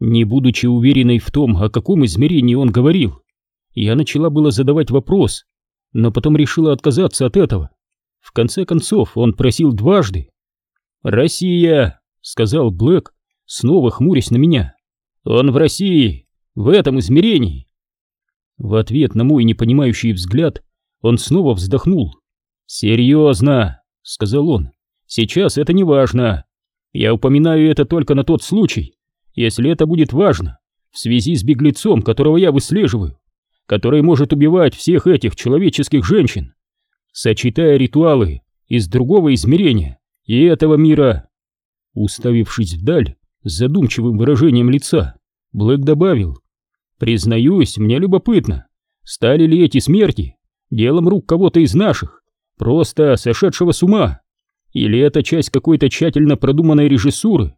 Не будучи уверенной в том, о каком измерении он говорил, я начала было задавать вопрос, но потом решила отказаться от этого. В конце концов, он просил дважды. «Россия!» — сказал Блэк, снова хмурясь на меня. «Он в России! В этом измерении!» В ответ на мой непонимающий взгляд он снова вздохнул. «Серьезно!» — сказал он. «Сейчас это не важно. Я упоминаю это только на тот случай, если это будет важно, в связи с беглецом, которого я выслеживаю, который может убивать всех этих человеческих женщин, сочетая ритуалы из другого измерения и этого мира. Уставившись вдаль с задумчивым выражением лица, Блэк добавил, «Признаюсь, мне любопытно, стали ли эти смерти делом рук кого-то из наших, просто сошедшего с ума, или это часть какой-то тщательно продуманной режиссуры,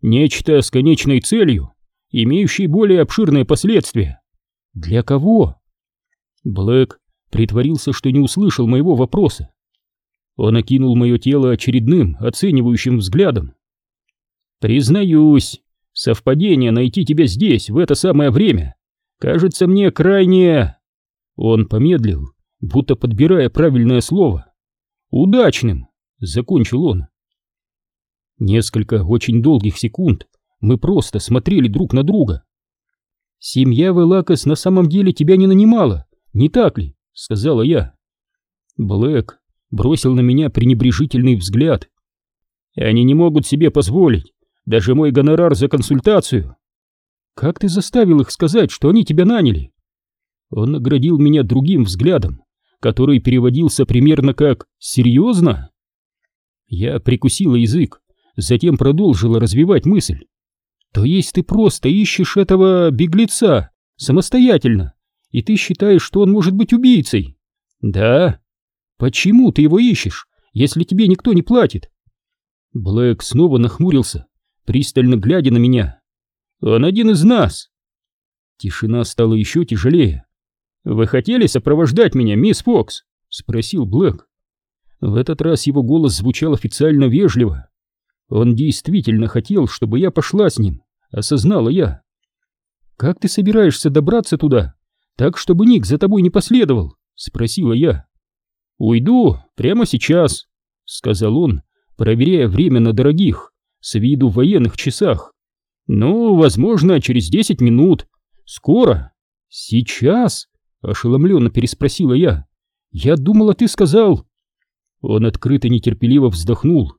Нечто с конечной целью, имеющей более обширные последствия. Для кого? Блэк притворился, что не услышал моего вопроса. Он окинул мое тело очередным, оценивающим взглядом. «Признаюсь, совпадение найти тебя здесь, в это самое время, кажется мне крайне...» Он помедлил, будто подбирая правильное слово. «Удачным!» — закончил он. Несколько очень долгих секунд мы просто смотрели друг на друга. «Семья Велакос на самом деле тебя не нанимала, не так ли?» — сказала я. Блэк бросил на меня пренебрежительный взгляд. «Они не могут себе позволить даже мой гонорар за консультацию». «Как ты заставил их сказать, что они тебя наняли?» Он наградил меня другим взглядом, который переводился примерно как «серьезно?» Я прикусила язык, затем продолжила развивать мысль. То есть ты просто ищешь этого беглеца самостоятельно, и ты считаешь, что он может быть убийцей? Да. Почему ты его ищешь, если тебе никто не платит? Блэк снова нахмурился, пристально глядя на меня. Он один из нас. Тишина стала еще тяжелее. «Вы хотели сопровождать меня, мисс Фокс?» — спросил Блэк. В этот раз его голос звучал официально вежливо. Он действительно хотел, чтобы я пошла с ним, осознала я. «Как ты собираешься добраться туда, так, чтобы Ник за тобой не последовал?» — спросила я. «Уйду прямо сейчас», — сказал он, проверяя время на дорогих, с виду военных часах. «Ну, возможно, через десять минут. Скоро». «Сейчас?» — ошеломленно переспросила я. «Я думала, ты сказал...» Он открыто нетерпеливо вздохнул.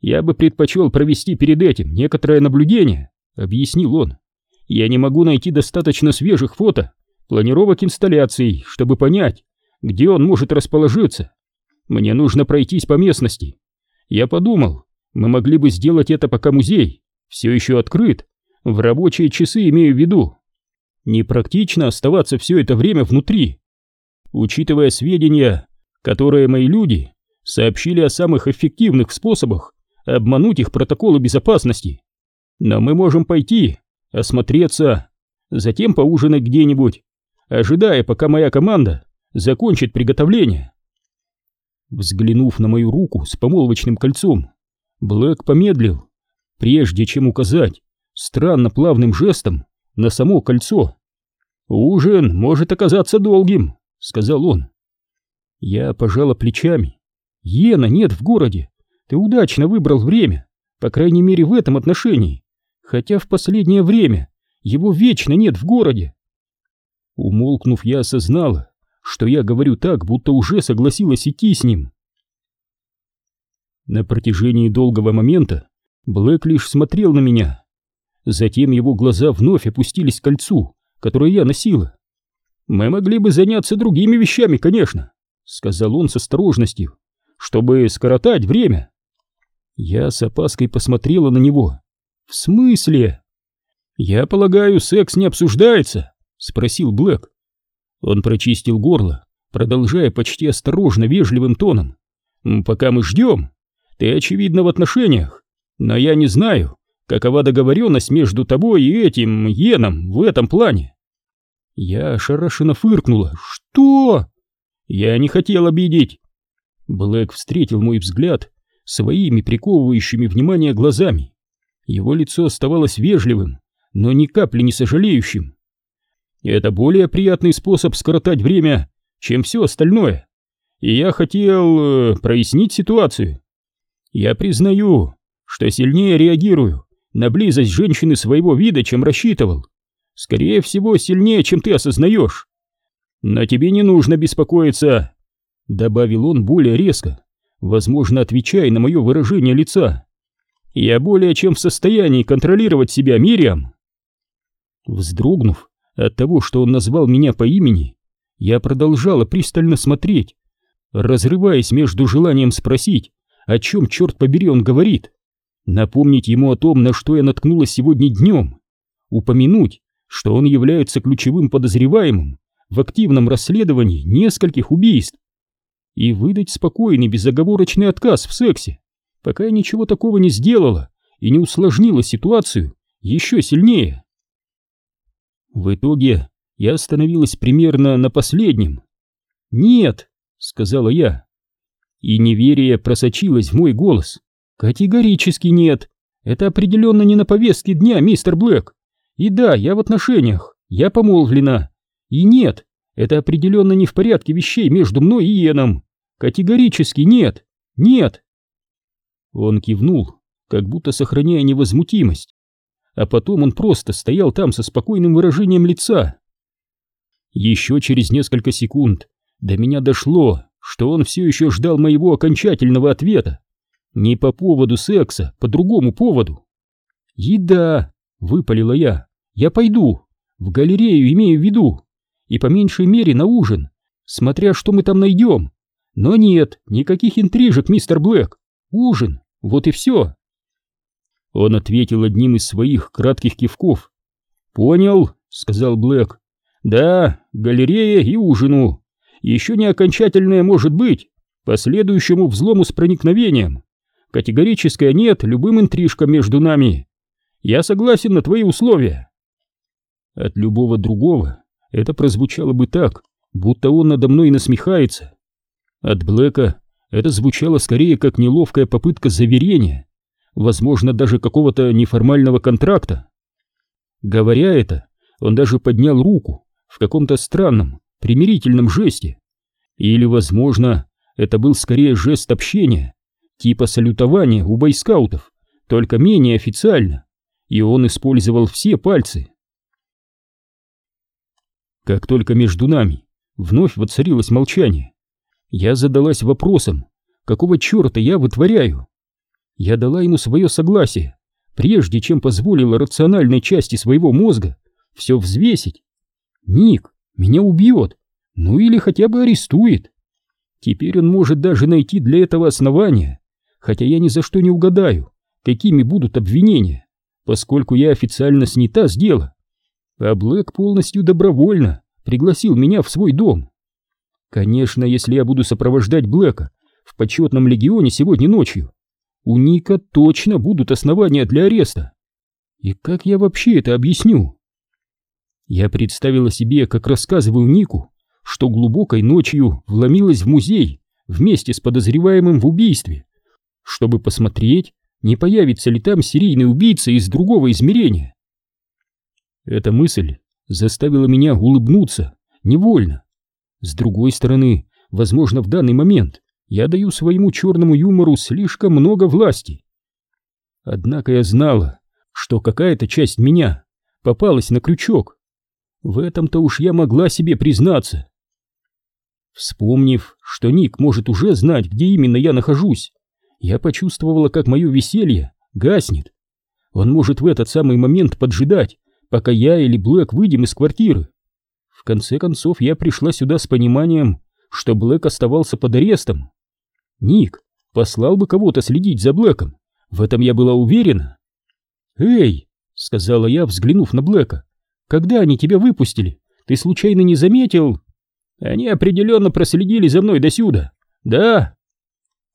Я бы предпочел провести перед этим некоторое наблюдение, объяснил он. Я не могу найти достаточно свежих фото, планировок инсталляций, чтобы понять, где он может расположиться. Мне нужно пройтись по местности. Я подумал, мы могли бы сделать это, пока музей все еще открыт. В рабочие часы имею в виду. Непрактично оставаться все это время внутри. Учитывая сведения, которые мои люди сообщили о самых эффективных способах обмануть их протоколы безопасности. Но мы можем пойти, осмотреться, затем поужинать где-нибудь, ожидая, пока моя команда закончит приготовление. Взглянув на мою руку с помолвочным кольцом, Блэк помедлил, прежде чем указать странно плавным жестом на само кольцо. «Ужин может оказаться долгим», — сказал он. Я пожала плечами. Йена нет в городе, ты удачно выбрал время, по крайней мере в этом отношении, хотя в последнее время его вечно нет в городе. Умолкнув, я осознала, что я говорю так, будто уже согласилась идти с ним. На протяжении долгого момента Блэк лишь смотрел на меня. Затем его глаза вновь опустились к кольцу, которое я носила. «Мы могли бы заняться другими вещами, конечно», — сказал он с осторожностью, — «чтобы скоротать время». Я с опаской посмотрела на него. «В смысле?» «Я полагаю, секс не обсуждается?» — спросил Блэк. Он прочистил горло, продолжая почти осторожно, вежливым тоном. «Пока мы ждем, ты, очевидно, в отношениях, но я не знаю, какова договоренность между тобой и этим Йеном в этом плане». Я ошарашенно фыркнула. «Что?» «Я не хотел обидеть». Блэк встретил мой взгляд своими приковывающими внимание глазами. Его лицо оставалось вежливым, но ни капли не сожалеющим. Это более приятный способ скоротать время, чем все остальное. И я хотел э, прояснить ситуацию. Я признаю, что сильнее реагирую на близость женщины своего вида, чем рассчитывал. Скорее всего, сильнее, чем ты осознаешь. Но тебе не нужно беспокоиться, добавил он более резко, возможно, отвечая на мое выражение лица. Я более чем в состоянии контролировать себя, Мириам. Вздрогнув от того, что он назвал меня по имени, я продолжала пристально смотреть, разрываясь между желанием спросить, о чем, черт побери, он говорит, напомнить ему о том, на что я наткнулась сегодня днем, упомянуть, что он является ключевым подозреваемым в активном расследовании нескольких убийств, и выдать спокойный безоговорочный отказ в сексе, пока я ничего такого не сделала и не усложнила ситуацию еще сильнее. В итоге я остановилась примерно на последнем. «Нет», — сказала я. И неверие просочилось в мой голос. «Категорически нет. Это определенно не на повестке дня, мистер Блэк. И да, я в отношениях, я помолвлена. И нет, это определенно не в порядке вещей между мной и Йеном. Категорически нет, нет». Он кивнул, как будто сохраняя невозмутимость. А потом он просто стоял там со спокойным выражением лица. Еще через несколько секунд до меня дошло, что он все еще ждал моего окончательного ответа. Не по поводу секса, по другому поводу. «Еда!» — выпалила я. «Я пойду. В галерею имею в виду. И по меньшей мере на ужин, смотря что мы там найдем. Но нет, никаких интрижек, мистер Блэк. Ужин, вот и все». Он ответил одним из своих кратких кивков. «Понял», — сказал Блэк. «Да, галерея и ужину. Еще не окончательное может быть, по следующему взлому с проникновением. Категорическое нет любым интрижкам между нами. Я согласен на твои условия». От любого другого это прозвучало бы так, будто он надо мной насмехается. От Блэка это звучало скорее как неловкая попытка заверения, возможно, даже какого-то неформального контракта. Говоря это, он даже поднял руку, в каком-то странном, примирительном жесте. Или, возможно, это был скорее жест общения, типа салютования у бойскаутов, только менее официально, и он использовал все пальцы. Как только между нами вновь воцарилось молчание, я задалась вопросом, какого черта я вытворяю. Я дала ему свое согласие, прежде чем позволила рациональной части своего мозга все взвесить Ник меня убьет, ну или хотя бы арестует. Теперь он может даже найти для этого основания, хотя я ни за что не угадаю, какими будут обвинения, поскольку я официально снята с дела. А Блэк полностью добровольно пригласил меня в свой дом. Конечно, если я буду сопровождать Блэка в почетном легионе сегодня ночью, у Ника точно будут основания для ареста. И как я вообще это объясню? Я представила себе, как рассказываю Нику, что глубокой ночью вломилась в музей вместе с подозреваемым в убийстве, чтобы посмотреть, не появится ли там серийный убийца из другого измерения. Эта мысль заставила меня улыбнуться, невольно. С другой стороны, возможно, в данный момент я даю своему черному юмору слишком много власти. Однако я знала, что какая-то часть меня попалась на крючок, в этом-то уж я могла себе признаться. Вспомнив, что Ник может уже знать, где именно я нахожусь, я почувствовала, как мое веселье гаснет. Он может в этот самый момент поджидать, пока я или Блэк выйдем из квартиры. Конце концов, я пришла сюда с пониманием, что Блэк оставался под арестом. Ник послал бы кого-то следить за Блэком, в этом я была уверена. «Эй!» — сказала я, взглянув на Блэка. Когда они тебя выпустили? Ты случайно не заметил? Они определенно проследили за мной досюда. Да.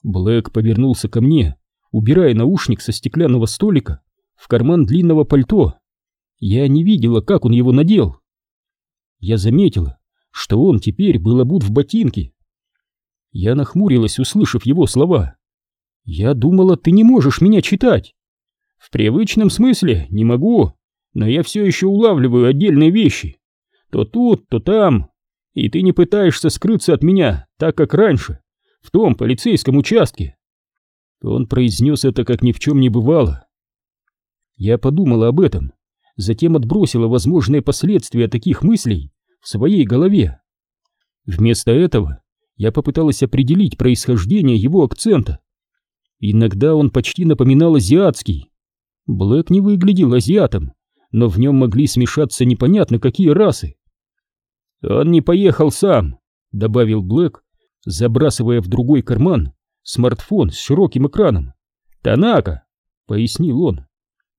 Блэк повернулся ко мне, убирая наушник со стеклянного столика в карман длинного пальто. Я не видела, как он его надел. Я заметила, что он теперь был обут в ботинки. Я нахмурилась, услышав его слова. «Я думала, ты не можешь меня читать». «В привычном смысле не могу. но я все еще улавливаю отдельные вещи. То тут, то там, и ты не пытаешься скрыться от меня, так как раньше, в том полицейском участке. Он произнес это, как ни в чем не бывало. Я подумала об этом, затем отбросила возможные последствия таких мыслей в своей голове. Вместо этого я попыталась определить происхождение его акцента. Иногда он почти напоминал азиатский. Блэк не выглядел азиатом, но в нем могли смешаться непонятно какие расы. «Он не поехал сам», — добавил Блэк, забрасывая в другой карман смартфон с широким экраном. «Танака», — пояснил он.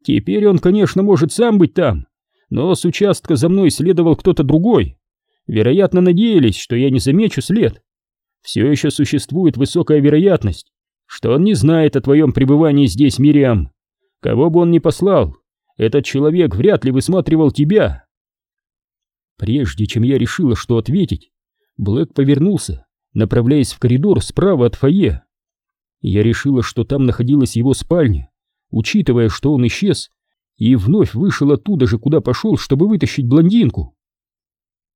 «Теперь он, конечно, может сам быть там, но с участка за мной следовал кто-то другой. Вероятно, надеялись, что я не замечу след. Все еще существует высокая вероятность, что он не знает о твоем пребывании здесь, Мириам. Кого бы он ни послал, этот человек вряд ли высматривал тебя. Прежде чем я решила, что ответить, Блэк повернулся, направляясь в коридор справа от фойе. Я решила, что там находилась его спальня, учитывая, что он исчез, и вновь вышел оттуда же, куда пошел, чтобы вытащить блондинку.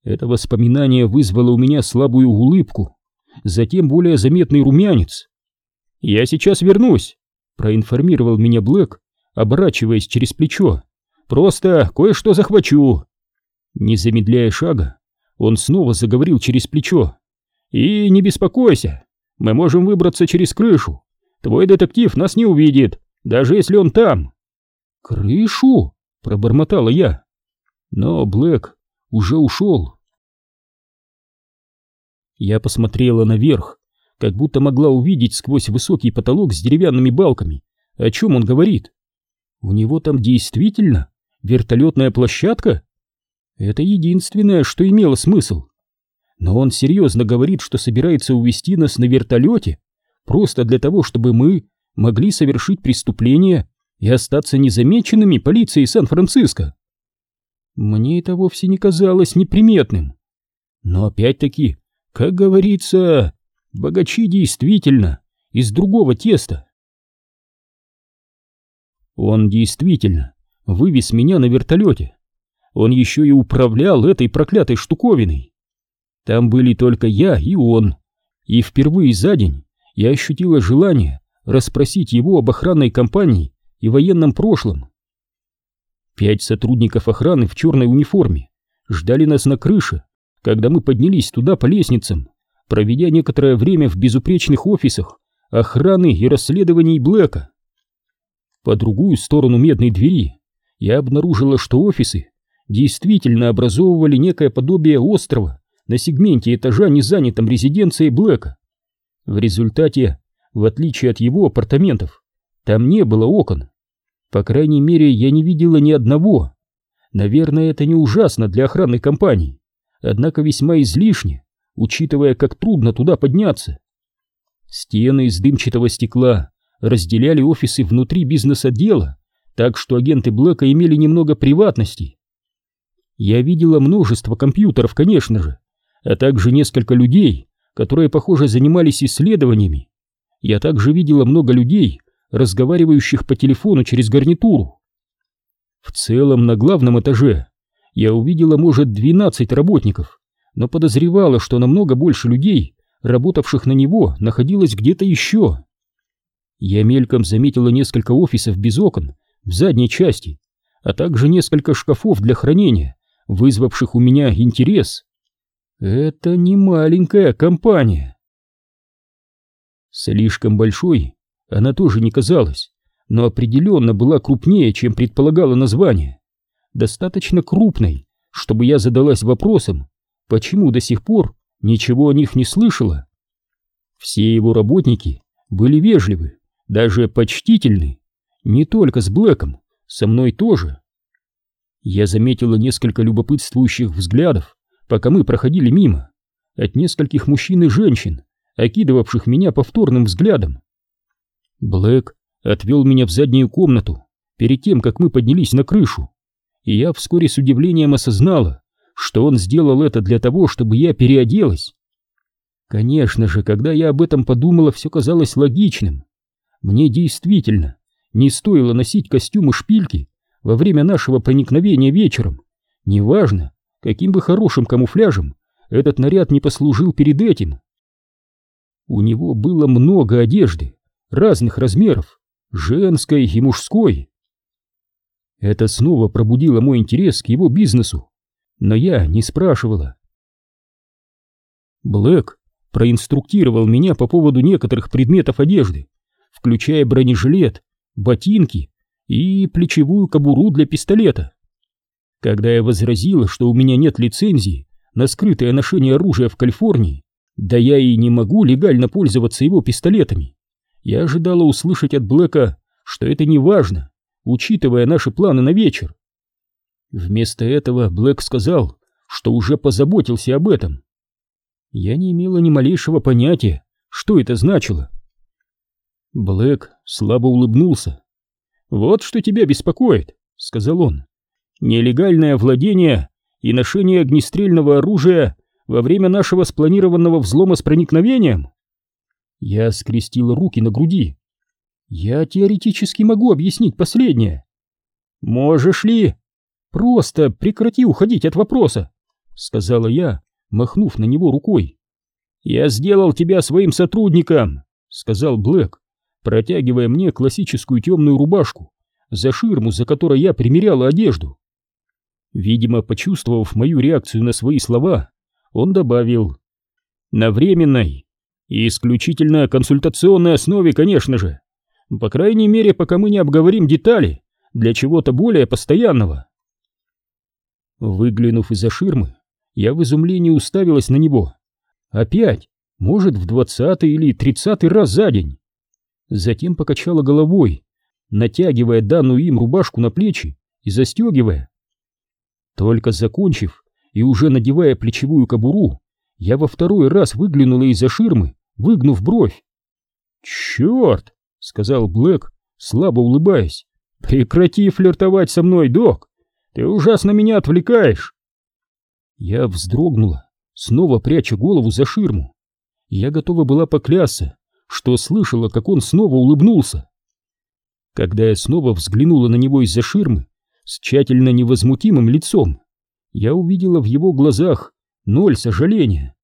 Это воспоминание вызвало у меня слабую улыбку, затем более заметный румянец. «Я сейчас вернусь», — проинформировал меня Блэк, оборачиваясь через плечо. «Просто кое-что захвачу». Не замедляя шага, он снова заговорил через плечо. «И не беспокойся, мы можем выбраться через крышу. Твой детектив нас не увидит, даже если он там». «Крышу?» — пробормотала я. Но Блэк уже ушел. Я посмотрела наверх, как будто могла увидеть сквозь высокий потолок с деревянными балками, о чем он говорит. У него там действительно вертолетная площадка? Это единственное, что имело смысл. Но он серьезно говорит, что собирается увезти нас на вертолете, просто для того, чтобы мы могли совершить преступление и остаться незамеченными полицией Сан-Франциско. Мне это вовсе не казалось неприметным. Но опять-таки, как говорится, богачи действительно из другого теста. Он действительно вывез меня на вертолете. Он еще и управлял этой проклятой штуковиной. Там были только я и он. И впервые за день я ощутила желание расспросить его об охранной компании и военном прошлом. Пять сотрудников охраны в черной униформе ждали нас на крыше, когда мы поднялись туда по лестницам, проведя некоторое время в безупречных офисах охраны и расследований Блэка. По другую сторону медной двери я обнаружила, что офисы действительно образовывали некое подобие острова на сегменте этажа, не занятом резиденцией Блэка. В результате, в отличие от его апартаментов, там не было окон. По крайней мере, я не видела ни одного. Наверное, это не ужасно для охранной компании, однако весьма излишне, учитывая, как трудно туда подняться. Стены из дымчатого стекла разделяли офисы внутри бизнес-отдела, так что агенты Блэка имели немного приватности. Я видела множество компьютеров, конечно же, а также несколько людей, которые, похоже, занимались исследованиями. Я также видела много людей, разговаривающих по телефону через гарнитуру. В целом на главном этаже я увидела, может, 12 работников, но подозревала, что намного больше людей, работавших на него, находилось где-то еще. Я мельком заметила несколько офисов без окон в задней части, а также несколько шкафов для хранения, вызвавших у меня интерес. Это не маленькая компания. Слишком большой она тоже не казалась, но определенно была крупнее, чем предполагало название. Достаточно крупной, чтобы я задалась вопросом, почему до сих пор ничего о них не слышала. Все его работники были вежливы, даже почтительны. Не только с Блэком, со мной тоже. Я заметила несколько любопытствующих взглядов, пока мы проходили мимо, от нескольких мужчин и женщин, окидывавших меня повторным взглядом. Блэк отвел меня в заднюю комнату перед тем, как мы поднялись на крышу, и я вскоре с удивлением осознала, что он сделал это для того, чтобы я переоделась. Конечно же, когда я об этом подумала, все казалось логичным. Мне действительно не стоило носить костюмы шпильки во время нашего проникновения вечером, неважно, каким бы хорошим камуфляжем этот наряд не послужил перед этим. У него было много одежды, разных размеров, женской и мужской. Это снова пробудило мой интерес к его бизнесу, но я не спрашивала. Блэк проинструктировал меня по поводу некоторых предметов одежды, включая бронежилет, ботинки и плечевую кобуру для пистолета. Когда я возразила, что у меня нет лицензии на скрытое ношение оружия в Калифорнии, да я и не могу легально пользоваться его пистолетами, я ожидала услышать от Блэка, что это не важно, учитывая наши планы на вечер. Вместо этого Блэк сказал, что уже позаботился об этом. Я не имела ни малейшего понятия, что это значило. Блэк слабо улыбнулся. «Вот что тебя беспокоит», — сказал он. «Нелегальное владение и ношение огнестрельного оружия во время нашего спланированного взлома с проникновением?» Я скрестила руки на груди. «Я теоретически могу объяснить последнее». «Можешь ли?» «Просто прекрати уходить от вопроса», — сказала я, махнув на него рукой. «Я сделал тебя своим сотрудником», — сказал Блэк, протягивая мне классическую темную рубашку, за ширму, за которой я примеряла одежду. Видимо, почувствовав мою реакцию на свои слова, он добавил «На временной и исключительно консультационной основе, конечно же. По крайней мере, пока мы не обговорим детали для чего-то более постоянного». Выглянув из-за ширмы, я в изумлении уставилась на него. Опять, может, в двадцатый или тридцатый раз за день. Затем покачала головой, натягивая данную им рубашку на плечи и застегивая. Только закончив и уже надевая плечевую кобуру, я во второй раз выглянула из-за ширмы, выгнув бровь. «Черт!» — сказал Блэк, слабо улыбаясь. «Прекрати флиртовать со мной, док! Ты ужасно меня отвлекаешь!» Я вздрогнула, снова пряча голову за ширму. Я готова была поклясться, что слышала, как он снова улыбнулся. Когда я снова взглянула на него из-за ширмы с тщательно невозмутимым лицом, я увидела в его глазах ноль сожаления.